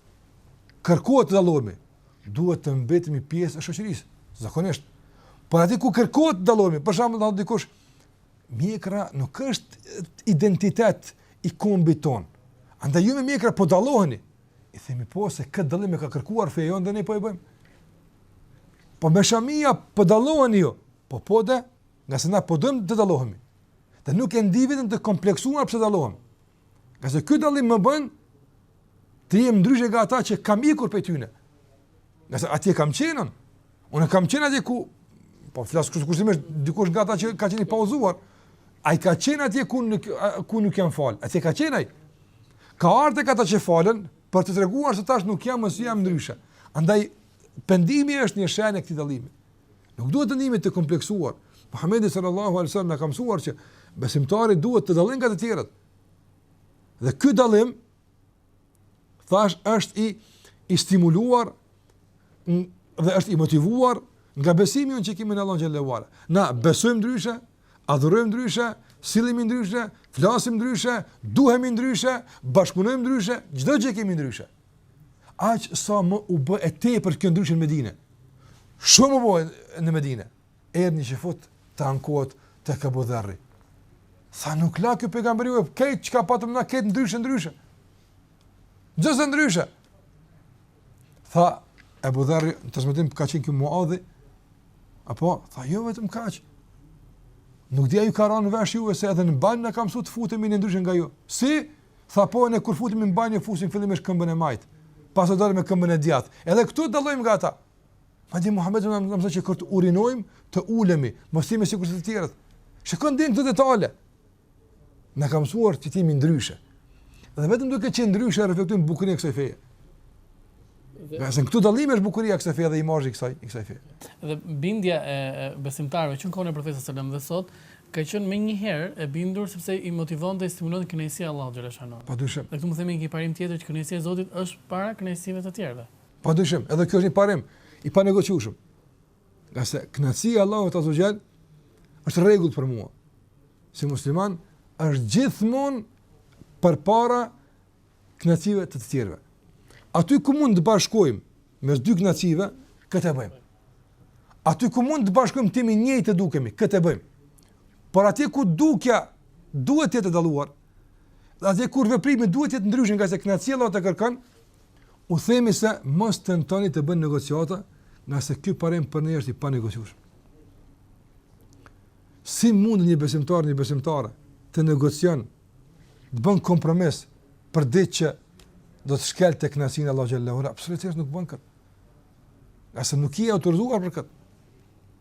kërkohet të dallohemi, duhet të mbetemi pjesë e shoqërisë, zakonisht. Por atje ku kërkohet të dallohemi, për shembull, thotë dikush, mjekra nuk është identitet i kombit tonë. Andaj ju me mjekra po dalloheni. I themi po se këtë dallim e ka kërkuar feja jonë dhe ne po e bëjmë. Po me shamia po dalloheni ju. Po po de, ngase na po dojmë të dallohemi. Dhe nuk e ndi veten të kompleksuar pse dallohemi. Ngase ky dallim më bën të jem ndryshe nga ata që kam ikur prej tyne. Ngase atje kam qenë. Unë kam qenë atje ku, po flas kështu kushtimisht, dikush nga ata që ka qenë i paudhëzuar. Ai ka qenë atje ku nuk, ku nuk jam falë. Atje ka qenë ai. Ka ardhë tek ata që falen, Për të treguar se tash nuk jam ose jam ndryshe. Andaj pendimi është një shenjë e këtij dallimi. Nuk duhet të ndihemi të kompleksuar. Muhamedi sallallahu alaihi wasallam na ka mësuar që besimtari duhet të dallojë nga të tjerët. Dhe ky dallim thash është i i stimuluar dhe është i motivuar nga besimi ynë që kemi në Allahun xhel-le ue ala. Na besojmë ndryshe, Adhurojmë ndryshe, sillemi ndryshe, flasim ndryshe, duhemi ndryshe, bashkëpunojmë ndryshe, çdo gjë kemi ndryshe. Aq sa më u bë e tepër kjo ndryshe në Medinë. Shumë u bë në Medinë. Erdhi një çifut të ankohet tek Ebu Dherri. Tha nuk la ky pejgamberi juej krejt çka patëm na krejt ndryshe ndryshe. Çdo sen ndryshe. Tha Ebu Dherri, në transmetim ka qenë ky Muadhi, apo, tha, jo vetëm kaq, nuk di a ju ka ra në vesh juve, se edhe në banjë na ka msu të futemi ndryshe nga ju. Si? Tha, po, ne kur futemi në banjë, fusim fillimisht këmbën e majtë, pastaj dalim me këmbën e djathtë. Edhe këtu të dallojmë nga ta. Madje Muhammedi na mëson që kur të urinojmë, të ulemi, mos jemi sikurse të tjerët. Shikoni deri në këto detale. Na ka mësuar të jemi ndryshe. Dhe vetëm duke qenë ndryshe reflektojmë bukurinë e kësaj feje. Dhe pasandaj këtu dallimi është bukuria e kësaj feje dhe imazhi i kësaj i kësaj feje. Dhe bindja e besimtarëve që në kohën e profetit sallallahu alajhi wasallam dhe sot ka qenë menjëherë e bindur sepse i motivon dhe i stimulon kënaqësia e Allahut xhel-le shanuhu. Padyshim. Ne këtu mund të themi një parim tjetër që kënaqësia e Zotit është para kënaqësive të tjerëve. Padyshim, edhe ky është një parim i panegociueshëm. Nga se kënaqësia e Allahut azza xal është rregull për mua si musliman, është gjithmonë përpara kënaqësive të të tjerëve. Aty ku mund të bashkojmë mes dy kënaqësive, këtë bëjmë. Aty ku mund të bashkojmë t'jemi njëjtë të dukemi, këtë bëjmë. Por aty ku dukja duhet të jetë e dalluar, dhe aty kur veprimi duhet të jetë ndryshe nga se kënaqësia e Allahut e kërkon, U themi se mos tentoni të bëni negociata, nga se ky parim për ne është i panegociueshëm. Si mund një besimtar, një besimtare të negocion, të bën kompromis për diç që do të shkel kënaqësinë e Allahut xhele ue ala, absolutisht nuk bën këtë. As nuk i autorizuar për këtë.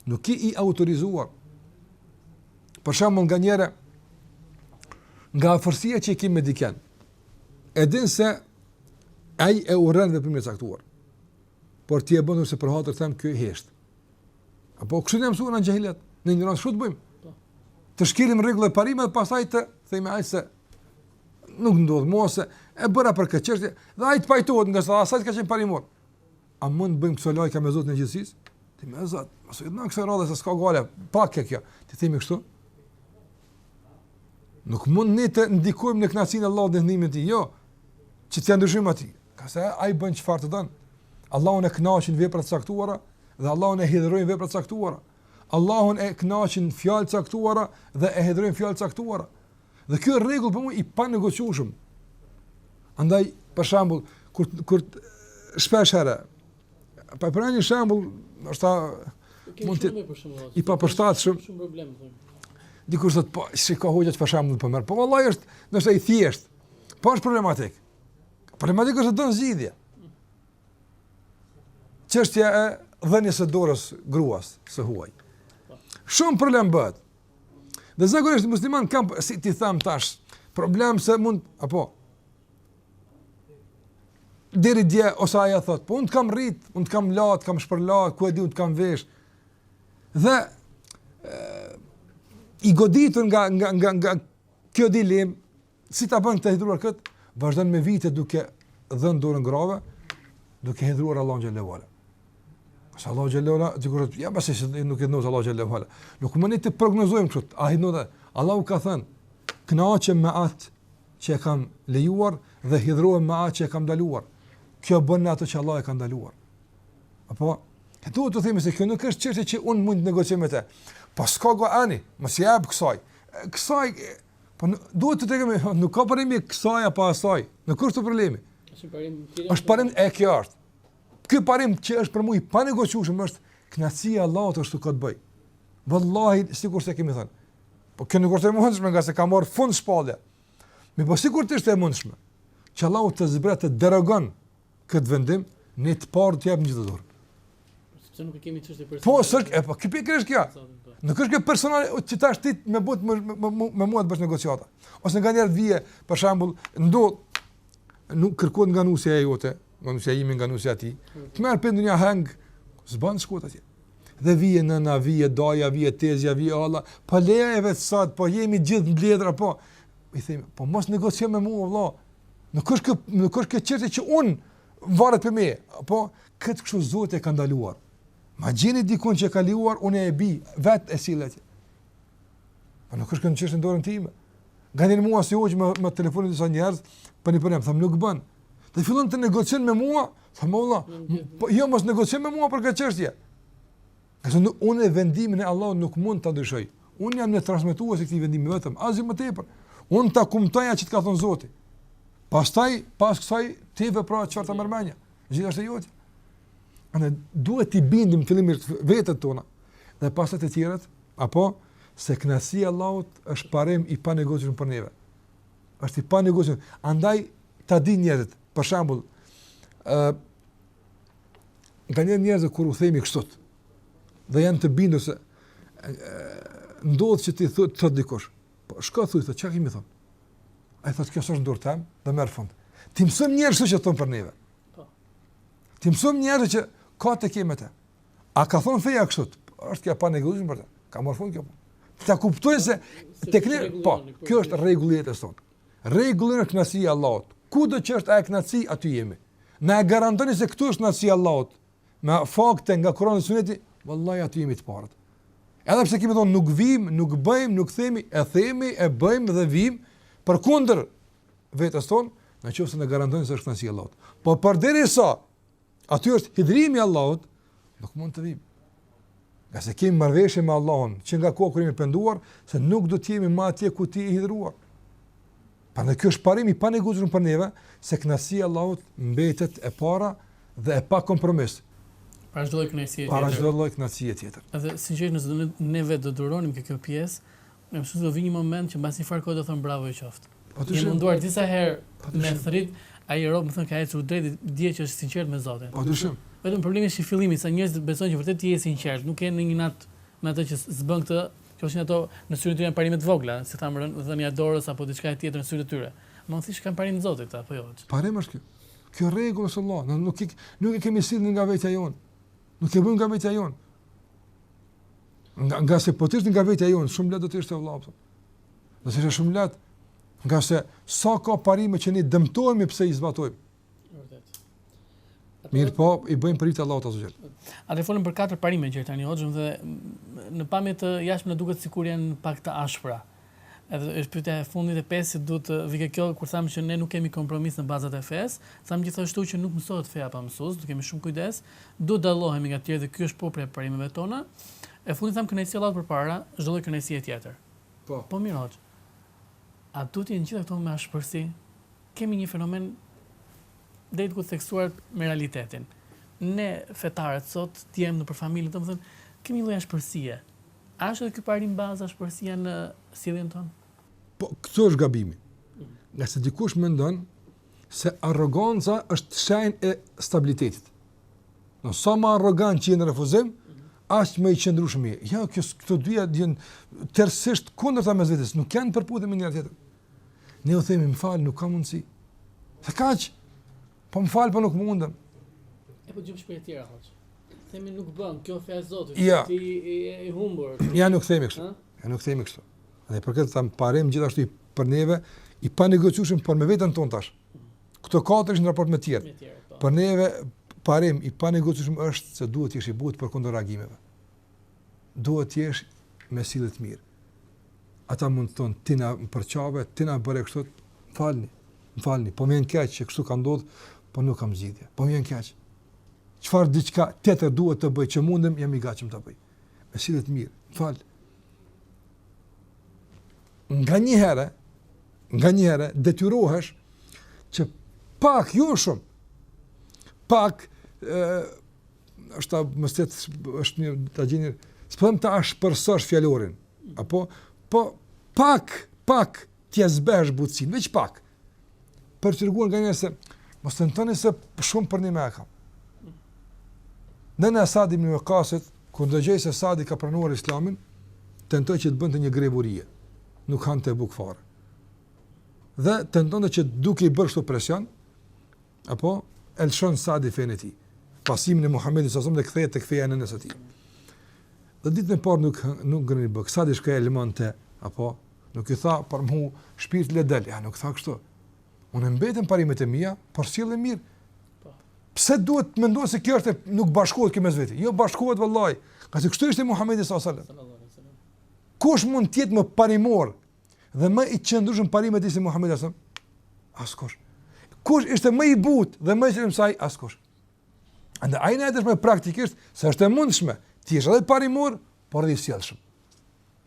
Nuk i autorizuar. Për shumë nga njerëz, nga afërsia që i kemi me dikë, e din se ai e urren veprimin e caktuar. Por ti e bën duke ditur se për hatër tëm ky hesht. Apo kështu jemi mësuar në xhahilijet? Në një rast kështu bëjmë. Po. Të shkelim rregulla e parime dhe pastaj të themi ai se nuk ndodh më se e bëra për këtë çështje dhe ai të pajtohet ngase s'ka qenë parimor. A mund të bëjmë këso loja me Zotin e gjithësisë? T'i themi Zot, mos e ndonjë këso rrodhë se s'ka gajle, pak e kjo. T'i themi kështu? Nuk mund ne të ndikojmë në kënaqësinë e Allahut dhe hidhërimin e tij. Jo. Që të ndryshojmë atë. Ngase ai bën çfarë të don. Allahun e kënaqin veprat e caktuara dhe Allahun e hidhërojnë veprat e caktuara. Allahun e kënaqin fjalët e caktuara dhe e hidhërojnë fjalët e caktuara. Dhe kjo rregull për mua e panegociueshme. Andaj, për shembull, kur kur shpesh herë po marr një shembull, është mund të i papërshtatshëm shumë problem thon. Dikush thotë po si ka hoxha këtë për shembull po merr, po vallai është, ndoshta i thjeshtë. Po është problematik. Problematik është don zgjidhje. Çështja e dhënies së dorës gruas së huaj. Shumë problem bëhet. Dhe zakonisht musliman kam si t'i them tash, problem s'e mund apo deri dje ose ajo thotë, po unë të kam rrit, unë të kam la, të kam shpërla, ku e di unë të kam vesh. Dhe e, i goditur nga nga nga nga kjo dilemë, Si ta bëj të hidhëroj këtë? Vazhdon me vite duke dhënë dorën grave, duke hidhëruar Allahun xhele ue ala. Se Allahu xhele ue ala, sigurisht ja pse nuk e di as Allahu xhele ue ala. Nuk mund të prognozojmë kët. Ai hidhërohet, Allahu ka thënë, kënaqem me atë që e kam lejuar dhe hidhrohem me atë që e kam ndaluar. Kush bën atë që Allah e ka ndaluar. Apo duhet të themi se kjo nuk është çështje që un mund të negocioj me ty. Po s'ka go ani, mos i jap kësaj. Kësaj Po duhet të tregojmë, po, nuk ka problem i kësaj apo asaj. Nuk është problemi. Është parim tjetër. Është parim më i lartë. Ky parim që është për mua i panegociueshëm është kënaqësia e Allahut azze ue xhel. Wallahi sikur se kemi thënë. Po kjo nuk është e mundshme nga se ka marrë fund shpallja. Mirëpo sikur të ishte e mundshme. Që Allahu të zbret ta derogon këtë vendim, ne të parë të japim çdo dorë. Sepse nuk e kemi çështje personale. Po, sërk, e po, kjo pikë është kjo. Po. Nuk është kjo personale, që tash ti me bë me, me, me, me mua të bësh negociata. Ose nganjëherë vjen, për shembull, ndodh, nuk kërkohet nga nusja e jote, nga nusja ime, nga nusja e tij, të marrë pjesë në një aheng, s'ban shkuar atje. Dhe vjen nëna, vjen daja, vjen tezja, vjen halla, po leje veç sot, po jemi gjithë në ledra, po, i themi, po mos negocio me mua, vla, Nuk është kjo, nuk është kjo çështje që unë varet prej meje, po këtë kështu Zoti e ka ndaluar. Ma gjeni dikund që e ka lejuar, unë e bi, vetë e sjell. Ama nuk është kjo në në dorën time. Nganjëherë mua si hoxhë me, më telefonojnë disa njerëz, për një përrem, them nuk bën. Dhe fillon të negocion me mua, them vëlla, po, jo mos negocio me mua për këtë çështje. Ngase unë vendimin e Allahut nuk mund ta ndryshoj. Unë jam një transmetues i këtij vendimi vetëm, asgjë më tepër. Unë ta kumtoj atë që ka thënë Zoti. Pastaj pas kësaj ti vepro atë çfarë ta merr mendja. Çështje jote. Ne duhet të bindim fillimisht vetet tona dhe pastaj të tjerët, po, se kënaqësia e Allahut është parim i panegociueshëm për neve. Është i panegociueshëm. Andaj ta dinë njerëzit. Për shembull, ë Nganjëherë njerëzve kur u themi kështu, dhe janë të bindur se ndodh që t'i thot, thot dikush, po çka, thuj se çka kemi thonë? Ai thot, kjo s'është në dorë teme dhe merr fund. T'i mësojmë njerëzit kështu që thonë për neve. Po. T'i mësojmë njerëzit që ka te këta. A ka thonë feja kështu? është kjo pa negocim për te. Ka marrë fund kjo. Ta kuptojnë se, tek ne, po, kjo është rregulli i jetës sonë. Rregulli ynë kënaqësia e Allahut. Kudo që është ajo kënaqësi, aty jemi. Na e garantoni se këtu është kënaqësia e Allahut me fakte nga Kurani dhe Suneti, vallahi aty jemi të parët. Edhe pse kemi thonë nuk vim, nuk bëjmë, nuk themi, e themi, e bëjmë dhe vim, përkundër vetes tonë, në qoftë se na garantoni se është kënaqësia e Allahut. Po përderisa, Aty është hidhërimi i Allahut, nuk mund të vijmë. Ngase kemi marrëveshje me Allahun, që nga koha kur jemi penduar, se nuk do t'jemi ma atje ku ti je i hidhëruar. Pra ky është parim i panegociueshëm për neve, se knaqësia e Allahut mbetet e para dhe e pakompromis. Para çdo knaqësie tjetër. Para çdo knaqësie tjetër. Edhe, si gjithë nëse ne vetë do duronim kjo pjesë, Pa dyshim do vijë një moment që mbas një farë kohe do thonë bravo i qoftë. Jemi munduar disa herë me tërheq, ai prapë domethënë ka ecur drejt, dije që është sinqert me Zotin. Padyshim. Vetëm problemi është i fillimi, sa njerëzit besojnë që vërtet ti je i sinqertë, nuk ke ndonjë inat me ata që s'bën këtë, qofshin ato në syrin e tyre janë parime të vogla, si thamë dhënia e dorës apo diçka e tjetër në syrin e tyre. Domethënë thjesht ka një parim të Zotit, apo jo? Parim është ky. Ky rregull i Allahut, nuk nuk e kemi sill nga vetja jonë. Nuk e bëjmë nga vetja jonë. Nga, nga se po të ishte nga vetja jonë, shumë lehtë do të ishte vëlla Fation. Do të ishte shumë lehtë. Ngase sa ka parime që ne dëmtohemi pse i zbatojmë. Mirëpo, i bëjmë për hir të Allahut azze ue xhel. Atëherë folëm për katër parime gjer tani, hoxhë dhe në pamje të jashtme na duket sikur janë pak të ashpra. Uh, Edhe është pika e fundit e pestë se detyrimisht kjo kur thamë që ne nuk kemi kompromis në bazat e fesë, thamë gjithashtu që nuk mësohet feja pa mësues, duhet të kemi shumë kujdes, duhet të dallohemi nga të tjerët dhe kjo është prapë prej parimeve tona. E fundit thamë kënaqësia e Allahut përpara çdo lloj kënaqësie tjetër. Po. Po mirë hoxhë. A duhet të jenë gjithë këto me ashpërsi? Kemi një fenomen deri diku të theksuar në realitetin. Ne fetarët sot djem nëpër familje, domethënë kemi një lloj ashpërsie. A është edhe ky parim bazë ashpërsia në sjelljen tonë? Po, këtu është gabimi. Ngase dikush mendon se arroganca është shenjë e stabilitetit. Se sa më arrogant je në refuzim, aq më i qëndrueshëm je. Jo, kjo, këto dyja janë tërësisht të kundërta mes vetes, nuk kanë përputhje me njëra-tjetrën. Ne u themi, më fal, nuk ka mundësi. Dhe kaq, po më fal, po nuk mundem. E po gjen shprehje të tjera, hoxhë. Themi nuk bën, kjo fe e Zotit, je ti i humbur. Jo nuk themi kështu. Jo nuk themi kështu. Ne për këtë thamë parim gjithashtu i për neve i panegociueshëm por me veten tonë tash. Këto katër në raport me të tjerë. Po. Për neve parim i panegociueshëm është se duhet të jesh i butë përkundër reagimeve. Duhet të jesh me sjellje të mirë. Ata mund të thonë ti na përçave, ti na bëre kështu, falni. Më falni, po më vjen keq që kështu ka ndodhur, po nuk kam zgjidhje. Po më vjen keq. çfarë diçka tjetër duhet të bëj që mundem jam i gatshëm ta bëj. Me sjellje të mirë, më fal. Nganjëherë, nganjëherë detyrohesh që pak jo shumë. Pak ë është ta mos të është një ta gjeni s'po them ta ashpërsosh fjalorin, apo, po, pak, pak, t'ia zbehësh butësinë, veç pak, për t'u treguar nganjëherë se mos tentoni se shumë përnjime e kam. Nëna e Sad ibn Ebi Vekasit, kur dëgjoi se Sadi ka pranuar islamin, tentoi që të bënte një grevë urie, nuk hante bukë fare. Dhe tentonte që duke i bërë shtu presion, apo e lëshon Sadi fenë e tij, pasimin e Muhamedit sallallahu të kthehet tek feja e nënës së tij. Dhe ditën e parë nuk, nuk ngrënë bukë. Sadi shkoi e lëmonte, apo nuk i tha për mu shpirt le dal, jo nuk tha kështu. Unë mbetem n'parimet e mia, por sillem mirë. Po. Pse duhet të mendoj se kjo është nuk bashkohet kjo mes vetë? Jo bashkohet vallahi. Se kështu ishte Muhamedi sallallahu alaihi wasallam. Kush mund të jetë më parimor dhe më i qëndrushëm n'parimet e tij se Muhammedi a.s.? Askush. Kush ishte më i butë dhe më i sjellshëm se ai? Askush. Andaj na e dëshmoi praktikisht se është e mundshme, ti të jesh edhe parimor, por edhe i sjellshëm.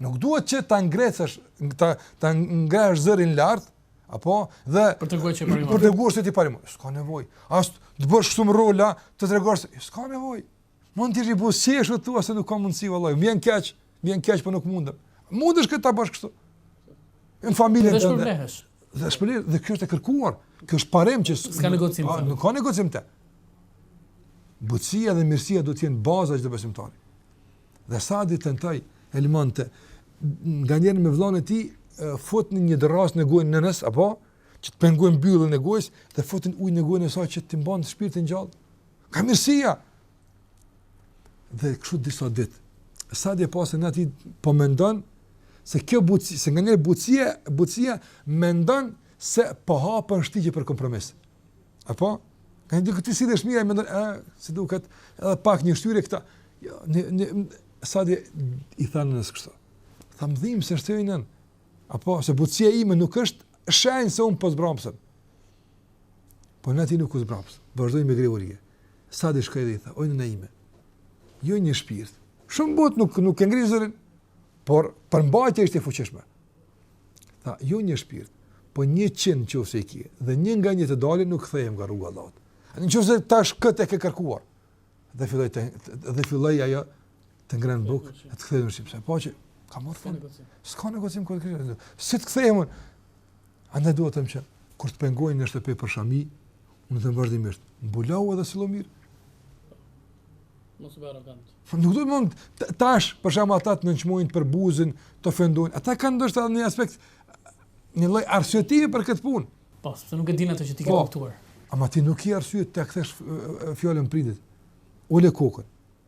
Nuk duhet që ta ngresësh, ta, ta ngresësh zërin lartë, apo dhe për të treguar që je parimor. Për të treguar që je ti parimor. S'ka nevojë. As të bësh shumë rrolla, të tregosh, s'ka nevojë. Mund të jesh i buzëqeshur t'i thuash se nuk ka mundësi vallahi. Vjen keq, vjen keq po nuk mundem. Mundesh këtë ta bësh kështu. Në familjen tënde. Dhe shpërblehësh. Dhe shpërblehësh dhe kjo është e kërkuar. Kjo është parim që s'ka negocim. Po, nuk ka negocim te. Butësia dhe mirësia do të jenë baza e çdo besimtari. Dhe Sadi tentoi, e lëmonte nganjëherë me vëllon e tij futnin një dërrasë në gojën nënës apo që të pengojnë mbylljen e gojës dhe futnin ujë në gojën e saj që t'ia mbajnë shpirtin gjallë. Nga mirësia. Dhe kështu disa ditë. Sadi pa se nëna e tij po mendon se kjo butësia, se nganjëherë butësia, butësia mendon se po hapen shtigje për kompromis. Apo? Ka një dukje të zemërmira, mendon, e, si duket edhe pak një shtyri këta. Jo, një, një, Sadi i tha nënës kështu. Tha më dhimbsesh ti oj nënë. Apo, se butësia ime nuk është shenjë se unë po zbrapsem. Po nëna e tij nuk u zbraps. Vazhdoi me grevë urie. Sadi shkoi dhe i tha, oj nëna ime. Jo një shpirt. Shumë butë nuk nuk e ngri zërin, por përmbajtja ishte e fuqishme. Tha, jo një shpirt, po njëqind nëse i ke dhe një nga një të dalin nuk kthehem nga rruga e Allahut. Nëse tash këtë e ke kërkuar dhe filloi të dhe filloi ajo të ngrënë bukë, të kthehet në ushqim. Po çka më thënë. S'ka negocim kur kërkon. Si të kthehem? Andaj dua të them që kur të pengojnë në shtëpi për shami, unë them vazhdimisht, mbulohu edhe sillu mirë. Mos u bën arrogant. Po nuk do të mund tash për shami ata të nënçmojnë përbuzin, të ofendojnë. Ata kanë ndoshta në një aspekt një lloj arsyetimi për këtë punë. Po, se nuk e dinë atë që ti ke po, kuptuar. Ama ti nuk ke arsye t'ia kthesh fjalën prindit. Ule kokën.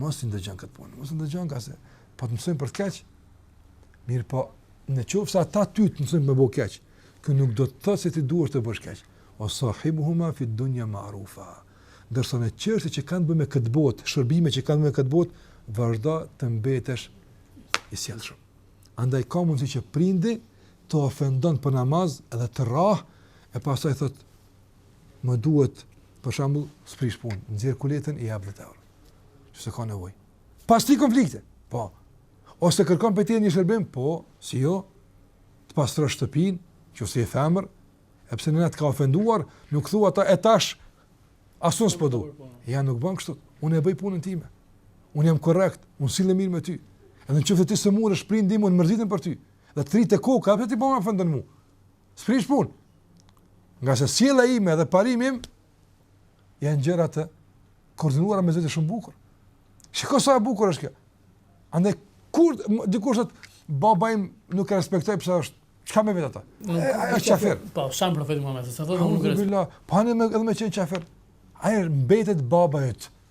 Mos i ndëgjo n'këtë punë, mos i ndëgjo nëse po të mësojmë për të keq. Mirëpo, në qoftë se ata ty të mësojnë me bo keq, kjo nuk do të thotë se ti duhet të bësh keq. Wa sahibhuma fi dunya ma'rufa. Derisa në çështje që kanë të bëjnë me këtë botë, shërbime që kanë me këtë botë, vazhdo të mbetesh i sjellshëm. Andaj ka mundësi që prindi të ofendon për namaz edhe të rrah e pastaj thotë më duhet për shembull s'prish punë, nxjerr kuletën i jap 10 euro. Që s'e ka nevojë. Pas atij konflikti. Po. Ose kërkon prej teje një shërbim, po, si jo, të pastrosh shtëpinë, nëse je femër, e pse nëna të ka ofenduar, nuk thua ti e tash, as unë s'po du. Jo nuk bën kështu, unë e bëj punën time, unë jam korrekt, unë sillem mirë me ty, edhe në qoftë ti sëmuresh prindi im, unë mërzitem për ty, dhe të rri te koka, ani pse ti po më ofendon mu, S'prish punë. Ngase sjellja ime dhe parimi im, janë gjëra të koordinuara me Zotin shumë bukur. Shiko sa e bukur është kjo. Andaj, kur, dikush thotë baba im nuk e respektoj pse është, çka me vetë ata? E është qafir. Po, shamë profetë më me të, se thotë nuk e respektoj. Po ani më, edhe me qenë qafir. Ai mbetet baba yt.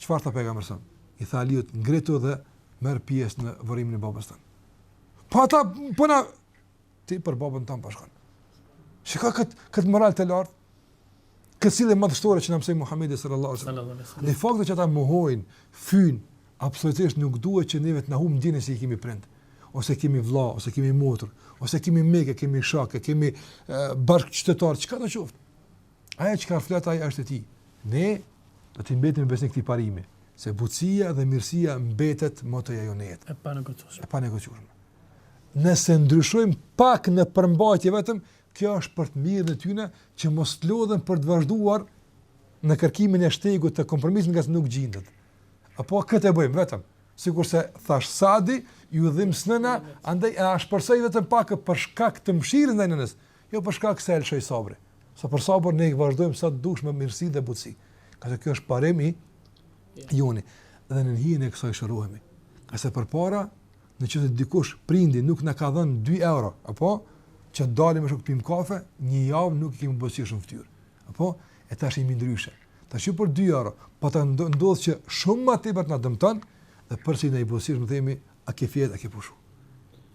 Çfarë tha pejgamberi sa? I tha Aliut, "Ngritu dhe merr pjesë në varrimin e babës tënd." Po ata po, ama ti për babën tënd po shkon. Shikoje kët kët moral të lartë. Kët sillje madhështore që na mësoi Muhamedi sallallahu alaihi wasallam. Fakti që ata mohojnë fyejnë, absolutisht nuk duhet që neve të na humb ndjenjën se i kemi prind ose kemi vëlla, ose kemi motër, ose kemi mik, kemi shok, kemi bashkë qytetar, çka do të thotë. Ajo çka flet ai është e tij. Ne do t'i mbetemi besnik këtij parimi, se butësia dhe mirësia mbetet motoja jonë në jetë. E panegociueshme. E panegociueshme. Nëse ndryshojmë pak në përmbajtje vetëm, kjo është për të mirën e tyne që mos të lodhen për të vazhduar në kërkimin e shtegut të kompromisit ngase nuk gjindet. Apo këtë e bëjmë vetëm. Sikurse tha Sadi, iu dhimbs nëna, andaj e ashpërsoi vetëm pak për shkak të mëshirës ndaj nënës. Jo për shkak se e lëshoi sabri, sa për sabër ne i vazhdojmë sa të dush me mirësi dhe butësi. Ngase kjo është parim i joni dhe në hijen e kësaj shërohemi. Ngase përpara, në qoftë dikush prindi nuk na ka dhënë 2 euro, apo, që të dalim me shokë pimë kafe, një javë nuk e kemi pa sërish në ftyrë. Apo, e tash jemi ndryshe. Tash jo për 2 euro, po të ndodhë që shumë ma të i bërë në dëmëtan, dhe përsëri ne i besim, e themi, a ke fjetë, a ke pushu.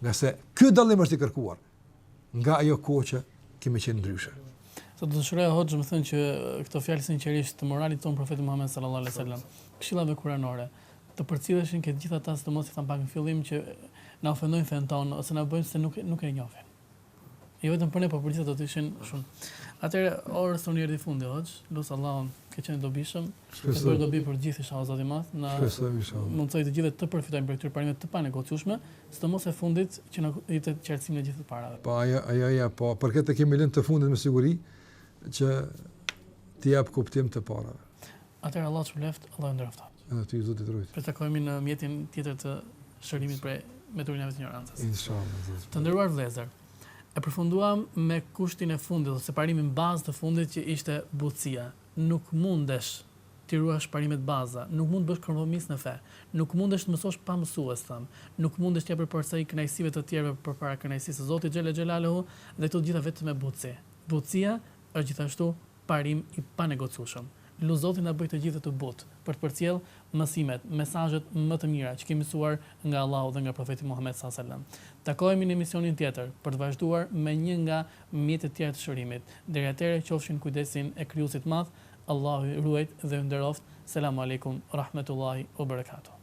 Ngase, ky dallim është i kërkuarë. nga ajo kohë që kemi qenë ndryshe. Sa do të dëshiroja hoxhë, me thënë që këto fjalë sinqerisht të moralit tonë profetit Muhammed sallallahu alaihi wasallam, këshillave kuranore, të përcilleshin te të gjithë ata sidomos që thamë pak në fillim që na ofendojnë fenë tonë ose na bëjnë se nuk nuk e njohin. Jo vetëm për ne, por për gjithë do të ishin shumë. Atëherë, orës tonë i erdhi fundi, hoxh. Lus Allahun, të ketë qenë dobishëm. Shpresoj. Të ketë dobi për të gjithë inshallah Zoti i Madh. Na Shpresoj inshallah. Mundësoftë të gjithë të përfitojmë prej këtyre parimeve të panegociueshme, sidomos e fundit që na jepte qartësimin e gjithë të parave. Po ajo ajo ja po, për këtë të kemi lënë të fundit me siguri që t'u japë kuptim të parave. Atëherë Allahu të lëntë, Allah ju nderoftë. Edhe ty Zoti të ruajt. Po takohemi në mjetin tjetër të shërimit prej mbeturinave të injorancës. Inshallah. Të nderuar vëllezër, e përfunduam me kushtin e fundit ose parimin bazë të fundit që ishte butësia. Nuk mundesh t'i ruash parimet bazë, nuk mund të bësh kompromis në fe, nuk mundesh të mësosh pa mësues, thamë, nuk mundesh t'i japësh përparësi kënaqësive të të tjerëve përpara kënaqësisë së Zotit xhelle xhelaluhu dhe këto të gjitha vetëm me butësi. Butësia është gjithashtu parim i panegociueshëm. Lus Zotin të na bëjë të gjithëve të butë për të përcjellë mësimet, mesazhet më të mira që kemi mësuar nga Allahu dhe nga Profeti Muhamed sallallahu alejhi ve sellem. Takohemi në emisionin tjetër për të vazhduar me një nga mjetet e tjera të shërimit, deri atëherë qofshi në kujdesin e Krijuesit të Madh, Allahu ju ruajt dhe ju nderoftë, Selamu Alejkum ue Rahmetullahi ue Berekatuhu.